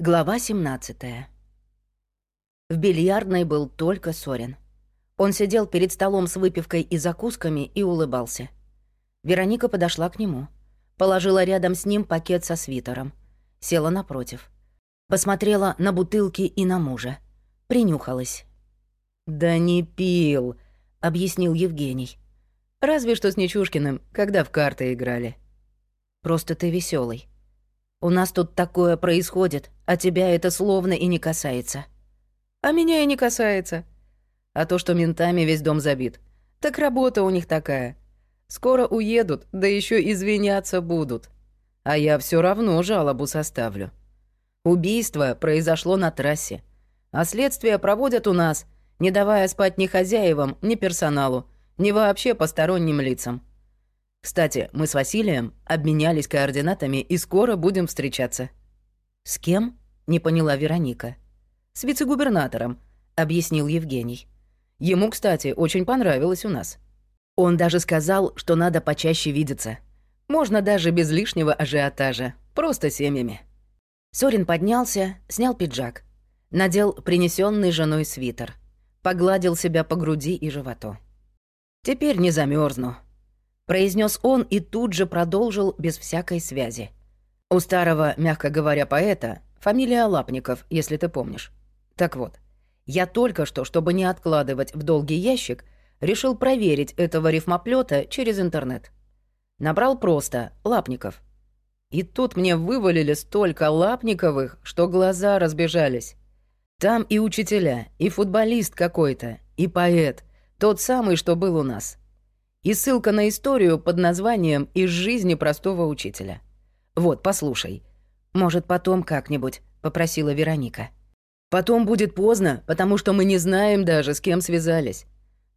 Глава 17. В бильярдной был только Сорин. Он сидел перед столом с выпивкой и закусками и улыбался. Вероника подошла к нему. Положила рядом с ним пакет со свитером. Села напротив. Посмотрела на бутылки и на мужа. Принюхалась. «Да не пил», — объяснил Евгений. «Разве что с Нечушкиным, когда в карты играли». «Просто ты веселый. У нас тут такое происходит, а тебя это словно и не касается. А меня и не касается. А то, что ментами весь дом забит. Так работа у них такая. Скоро уедут, да еще извиняться будут. А я все равно жалобу составлю. Убийство произошло на трассе. А следствие проводят у нас, не давая спать ни хозяевам, ни персоналу, ни вообще посторонним лицам. Кстати, мы с Василием обменялись координатами и скоро будем встречаться». «С кем?» — не поняла Вероника. «С вице-губернатором», — объяснил Евгений. «Ему, кстати, очень понравилось у нас. Он даже сказал, что надо почаще видеться. Можно даже без лишнего ажиотажа, просто семьями». Сорин поднялся, снял пиджак, надел принесенный женой свитер, погладил себя по груди и животу. «Теперь не замерзну произнес он и тут же продолжил без всякой связи. У старого, мягко говоря, поэта фамилия Лапников, если ты помнишь. Так вот, я только что, чтобы не откладывать в долгий ящик, решил проверить этого рифмоплета через интернет. Набрал просто «Лапников». И тут мне вывалили столько Лапниковых, что глаза разбежались. Там и учителя, и футболист какой-то, и поэт, тот самый, что был у нас и ссылка на историю под названием «Из жизни простого учителя». «Вот, послушай. Может, потом как-нибудь», — попросила Вероника. «Потом будет поздно, потому что мы не знаем даже, с кем связались.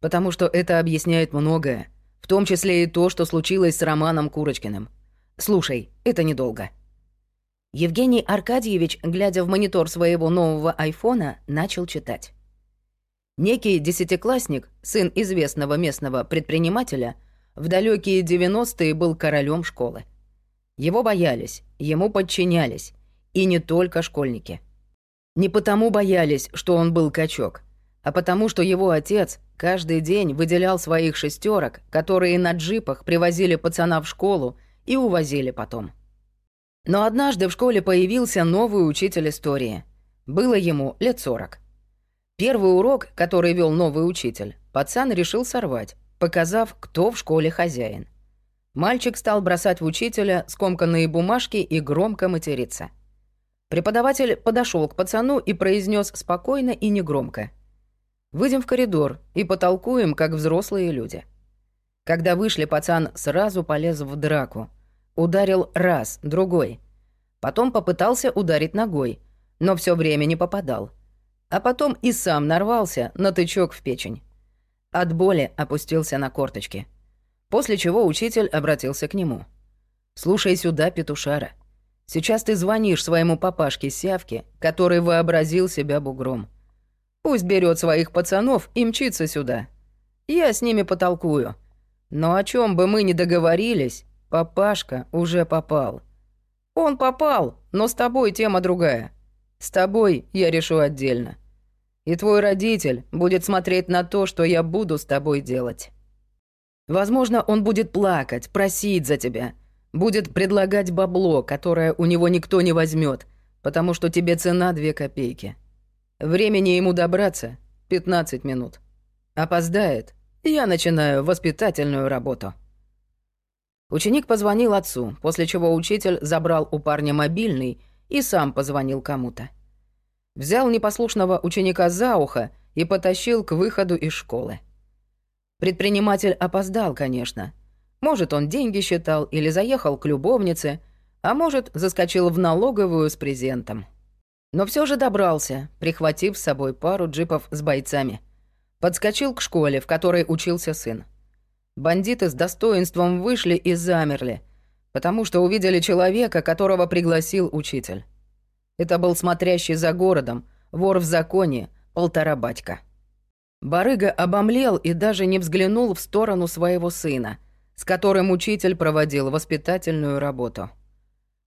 Потому что это объясняет многое, в том числе и то, что случилось с Романом Курочкиным. Слушай, это недолго». Евгений Аркадьевич, глядя в монитор своего нового айфона, начал читать. Некий десятиклассник, сын известного местного предпринимателя, в далекие 90-е был королем школы. Его боялись, ему подчинялись, и не только школьники. Не потому боялись, что он был качок, а потому что его отец каждый день выделял своих шестерок, которые на джипах привозили пацана в школу и увозили потом. Но однажды в школе появился новый учитель истории. Было ему лет сорок. Первый урок, который вел новый учитель, пацан решил сорвать, показав, кто в школе хозяин. Мальчик стал бросать в учителя скомканные бумажки и громко материться. Преподаватель подошел к пацану и произнес спокойно и негромко. «Выйдем в коридор и потолкуем, как взрослые люди». Когда вышли, пацан сразу полез в драку. Ударил раз, другой. Потом попытался ударить ногой, но все время не попадал а потом и сам нарвался на тычок в печень. От боли опустился на корточки. После чего учитель обратился к нему. «Слушай сюда, петушара. Сейчас ты звонишь своему папашке Сявке, который вообразил себя бугром. Пусть берет своих пацанов и мчится сюда. Я с ними потолкую. Но о чем бы мы ни договорились, папашка уже попал. Он попал, но с тобой тема другая. С тобой я решу отдельно. И твой родитель будет смотреть на то, что я буду с тобой делать. Возможно, он будет плакать, просить за тебя, будет предлагать бабло, которое у него никто не возьмет, потому что тебе цена две копейки. Времени ему добраться — 15 минут. Опоздает, я начинаю воспитательную работу. Ученик позвонил отцу, после чего учитель забрал у парня мобильный и сам позвонил кому-то. Взял непослушного ученика за ухо и потащил к выходу из школы. Предприниматель опоздал, конечно. Может, он деньги считал или заехал к любовнице, а может, заскочил в налоговую с презентом. Но все же добрался, прихватив с собой пару джипов с бойцами. Подскочил к школе, в которой учился сын. Бандиты с достоинством вышли и замерли, потому что увидели человека, которого пригласил учитель. Это был смотрящий за городом, вор в законе, полтора батька. Барыга обомлел и даже не взглянул в сторону своего сына, с которым учитель проводил воспитательную работу.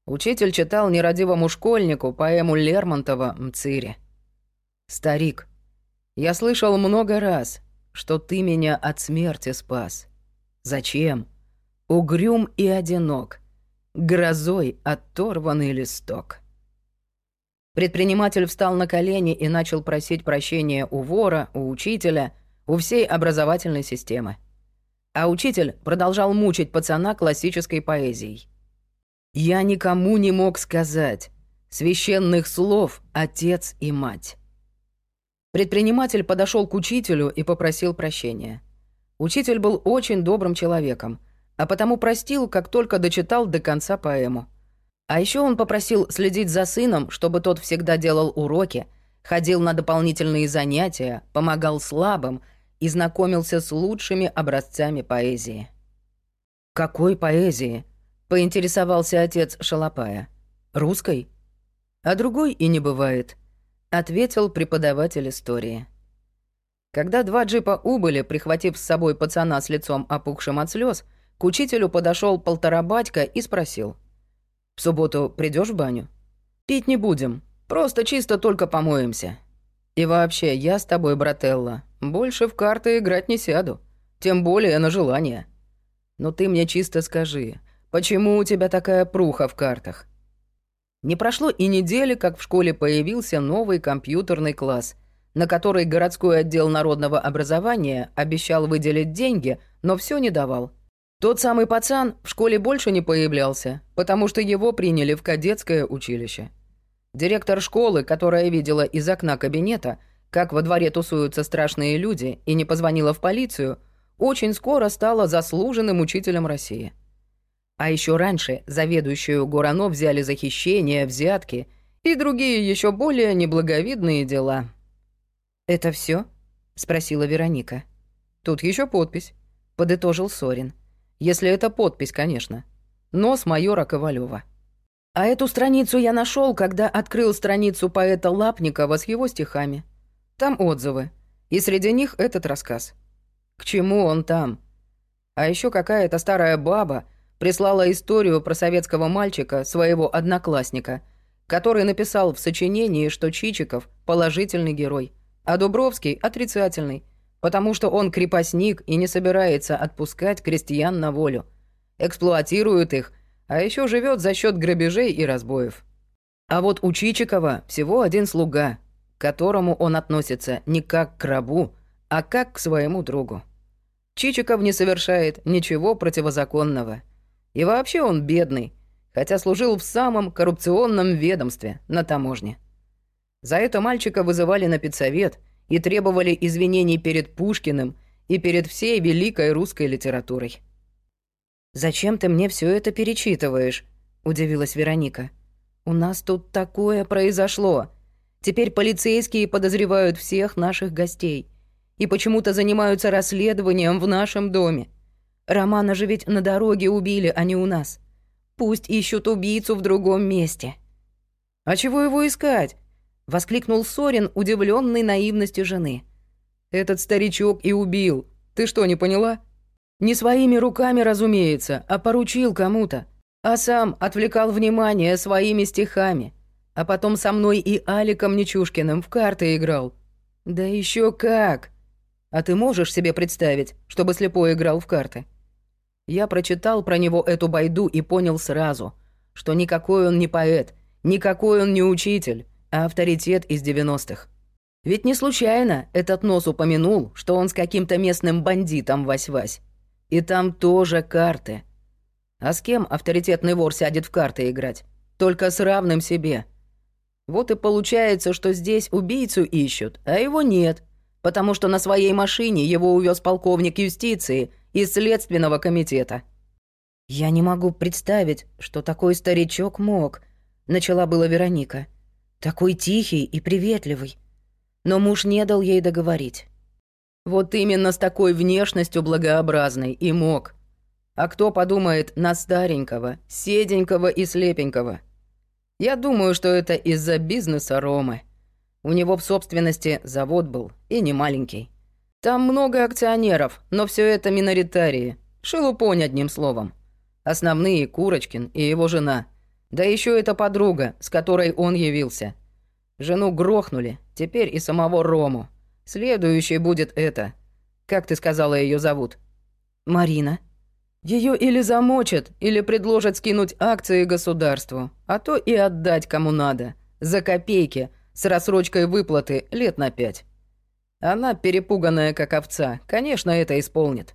Учитель читал нерадивому школьнику поэму Лермонтова «Мцири». «Старик, я слышал много раз, что ты меня от смерти спас. Зачем? Угрюм и одинок, грозой оторванный листок». Предприниматель встал на колени и начал просить прощения у вора, у учителя, у всей образовательной системы. А учитель продолжал мучить пацана классической поэзией. «Я никому не мог сказать. Священных слов отец и мать». Предприниматель подошел к учителю и попросил прощения. Учитель был очень добрым человеком, а потому простил, как только дочитал до конца поэму. А еще он попросил следить за сыном, чтобы тот всегда делал уроки, ходил на дополнительные занятия, помогал слабым и знакомился с лучшими образцами поэзии. «Какой поэзии?» — поинтересовался отец Шалопая. «Русской?» «А другой и не бывает», — ответил преподаватель истории. Когда два джипа убыли, прихватив с собой пацана с лицом опухшим от слез, к учителю подошел полтора батька и спросил. В субботу придешь в баню? Пить не будем, просто чисто только помоемся. И вообще, я с тобой, брателла, больше в карты играть не сяду, тем более на желание. Но ты мне чисто скажи, почему у тебя такая пруха в картах? Не прошло и недели, как в школе появился новый компьютерный класс, на который городской отдел народного образования обещал выделить деньги, но все не давал. Тот самый пацан в школе больше не появлялся, потому что его приняли в кадетское училище. Директор школы, которая видела из окна кабинета, как во дворе тусуются страшные люди, и не позвонила в полицию, очень скоро стала заслуженным учителем России. А еще раньше заведующую Гурано взяли за хищение, взятки и другие еще более неблаговидные дела. «Это все? спросила Вероника. «Тут еще подпись», — подытожил Сорин. Если это подпись, конечно. Нос майора Ковалева. А эту страницу я нашел, когда открыл страницу поэта Лапникова с его стихами. Там отзывы. И среди них этот рассказ. К чему он там? А еще какая-то старая баба прислала историю про советского мальчика, своего одноклассника, который написал в сочинении, что Чичиков — положительный герой, а Дубровский — отрицательный, потому что он крепостник и не собирается отпускать крестьян на волю. Эксплуатирует их, а еще живет за счет грабежей и разбоев. А вот у Чичикова всего один слуга, к которому он относится не как к рабу, а как к своему другу. Чичиков не совершает ничего противозаконного. И вообще он бедный, хотя служил в самом коррупционном ведомстве на таможне. За это мальчика вызывали на педсовет – и требовали извинений перед Пушкиным и перед всей великой русской литературой. «Зачем ты мне все это перечитываешь?» — удивилась Вероника. «У нас тут такое произошло. Теперь полицейские подозревают всех наших гостей и почему-то занимаются расследованием в нашем доме. Романа же ведь на дороге убили, а не у нас. Пусть ищут убийцу в другом месте». «А чего его искать? Воскликнул Сорин, удивленный наивностью жены. «Этот старичок и убил. Ты что, не поняла?» «Не своими руками, разумеется, а поручил кому-то. А сам отвлекал внимание своими стихами. А потом со мной и Аликом Нечушкиным в карты играл. Да еще как! А ты можешь себе представить, чтобы слепой играл в карты?» Я прочитал про него эту байду и понял сразу, что никакой он не поэт, никакой он не учитель авторитет из 90-х. Ведь не случайно этот нос упомянул, что он с каким-то местным бандитом вась-вась. И там тоже карты. А с кем авторитетный вор сядет в карты играть? Только с равным себе. Вот и получается, что здесь убийцу ищут, а его нет, потому что на своей машине его увез полковник юстиции из Следственного комитета. «Я не могу представить, что такой старичок мог», — начала была Вероника. — такой тихий и приветливый. Но муж не дал ей договорить. Вот именно с такой внешностью благообразной и мог. А кто подумает на старенького, седенького и слепенького? Я думаю, что это из-за бизнеса Ромы. У него в собственности завод был, и не маленький. Там много акционеров, но все это миноритарии. Шелупонь одним словом. Основные — Курочкин и его жена. Да еще эта подруга, с которой он явился. Жену грохнули, теперь и самого Рому. Следующей будет это. Как ты сказала, ее зовут? Марина. Ее или замочат, или предложат скинуть акции государству, а то и отдать кому надо. За копейки, с рассрочкой выплаты лет на пять. Она, перепуганная как овца, конечно, это исполнит.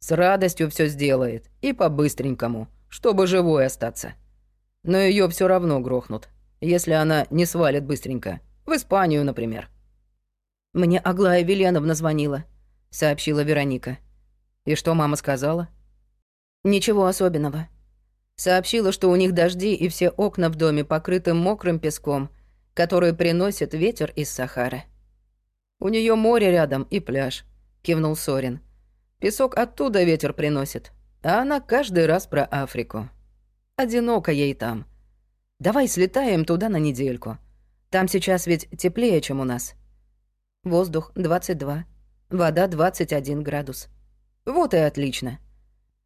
С радостью все сделает, и по-быстренькому, чтобы живой остаться. Но ее все равно грохнут, если она не свалит быстренько. В Испанию, например. «Мне Аглая Веленовна звонила», — сообщила Вероника. «И что мама сказала?» «Ничего особенного. Сообщила, что у них дожди и все окна в доме покрыты мокрым песком, который приносит ветер из Сахары». «У нее море рядом и пляж», — кивнул Сорин. «Песок оттуда ветер приносит, а она каждый раз про Африку. Одиноко ей там. Давай слетаем туда на недельку. Там сейчас ведь теплее, чем у нас». Воздух 22, вода 21 градус. Вот и отлично.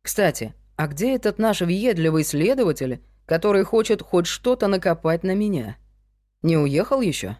Кстати, а где этот наш въедливый следователь, который хочет хоть что-то накопать на меня? Не уехал еще?